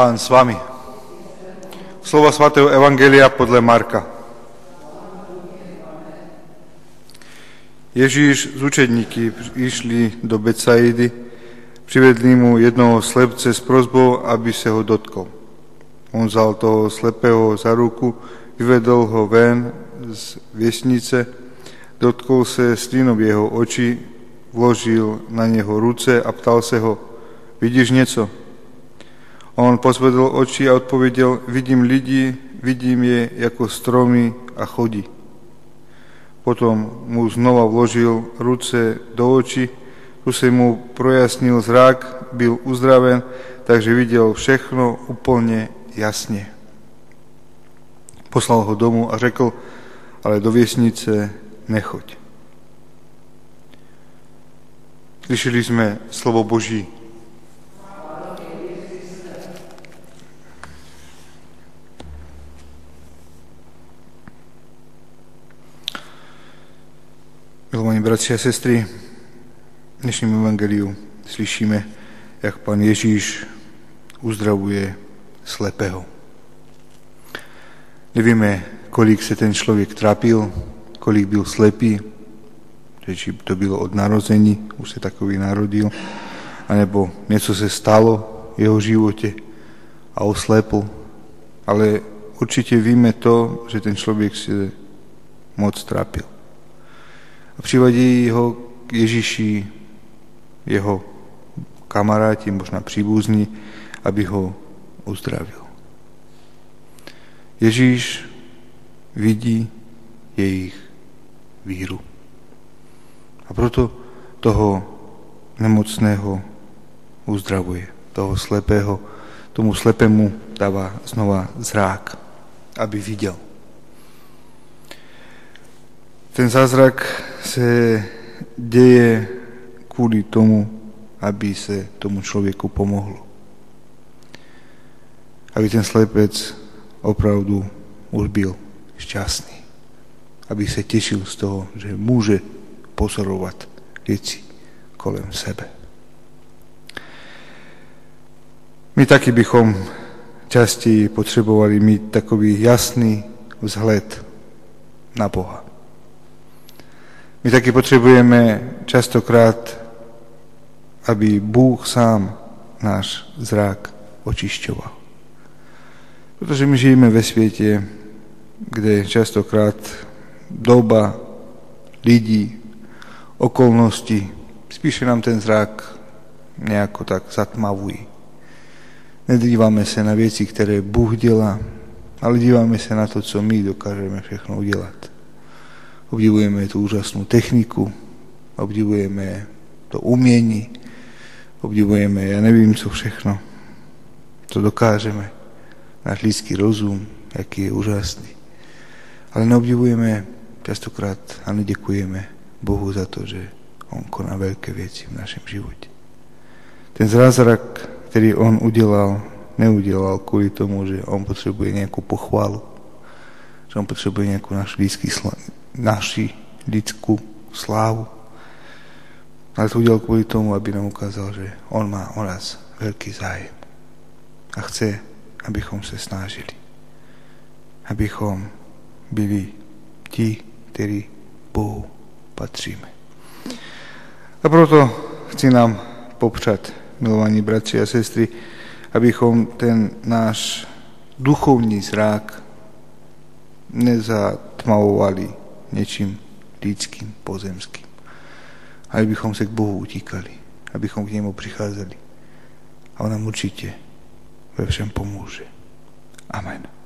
Pán s vami. Slova svatého Evangelia podľa Marka. Ježíš z učedníky išli do Becaidy, privedli mu jednoho slepce s prozbou, aby sa ho dotkol. On vzal toho slepého za ruku, vyvedol ho ven z viesnice, dotkol sa slinov jeho oči, vložil na neho ruce a ptal sa ho, vidíš něco? On pozvedol oči a odpovedel, vidím lidi, vidím je ako stromy a chodí. Potom mu znova vložil ruce do očí, tu sa mu projasnil zrak, byl uzdraven, takže videl všechno úplne jasne. Poslal ho domu a řekl, ale do viesnice nechoď. Slyšeli sme slovo Boží. Milovaní bratři a sestry, v dnešním evangeliu slyšíme, jak pan Ježíš uzdravuje slepého. Nevíme, kolik se ten člověk trápil, kolik byl slepý, či to bylo od narození, už se takový narodil, anebo něco se stalo v jeho životě a oslepl. Ale určitě víme to, že ten člověk se moc trápil přivadí ho k Ježíši jeho kamaráti, možná příbuzní, aby ho uzdravil. Ježíš vidí jejich víru. A proto toho nemocného uzdravuje, toho slepého, tomu slepému dáva znova zrák, aby viděl. Ten zázrak se deje kvůli tomu, aby se tomu člověku pomohlo. Aby ten slepec opravdu už byl šťastný. Aby se těšil z toho, že může pozorovat věci kolem sebe. My taky bychom častěji potřebovali mít takový jasný vzhled na Boha. My taky potřebujeme častokrát, aby Bůh sám náš zrak očišťoval. Protože my žijeme ve světě, kde častokrát doba lidí, okolnosti, spíše nám ten zrak nejako tak zatmavují. Nedíváme se na věci, které Bůh dělá, ale díváme se na to, co my dokážeme všechno udělat obdivujeme tú úžasnú techniku, obdivujeme to umiení, obdivujeme, ja nevím, co všechno, co dokážeme, náš lidský rozum, aký je úžasný. Ale neobdivujeme častokrát a neděkujeme Bohu za to, že On koná veľké věci v našem životě. Ten zázrak, který On udělal, neudělal kvůli tomu, že On potřebuje nějakou pochvalu, že On potřebuje nějakou náš lidský naši lidskú slávu. Ale to udělal kvůli tomu, aby nám ukázal, že on má o nás veľký zájem. A chce, abychom se snažili. Abychom byli ti, ktorí Bohu patříme. A proto chci nám popřat, milovaní bratři a sestry, abychom ten náš duchovní zrák nezatmavovali niečím lidským, pozemským. Aby bychom se k Bohu utíkali, abychom k němu přicházeli. A on nám určitě ve všem pomůže. Amen.